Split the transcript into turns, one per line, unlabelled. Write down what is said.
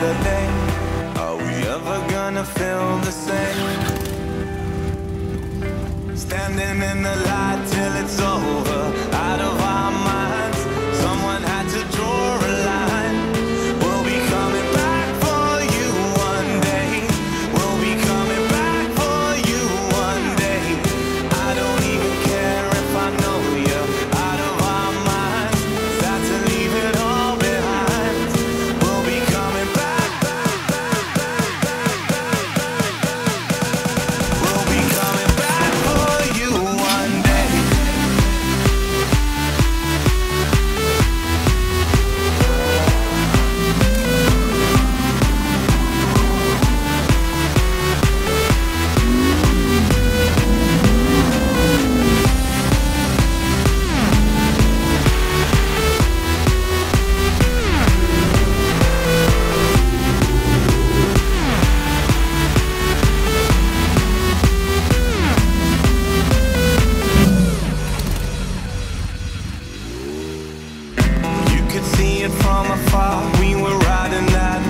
yesterday Are we ever gonna feel the same? Standing in the light till it's over I don't see it from afar. We were riding that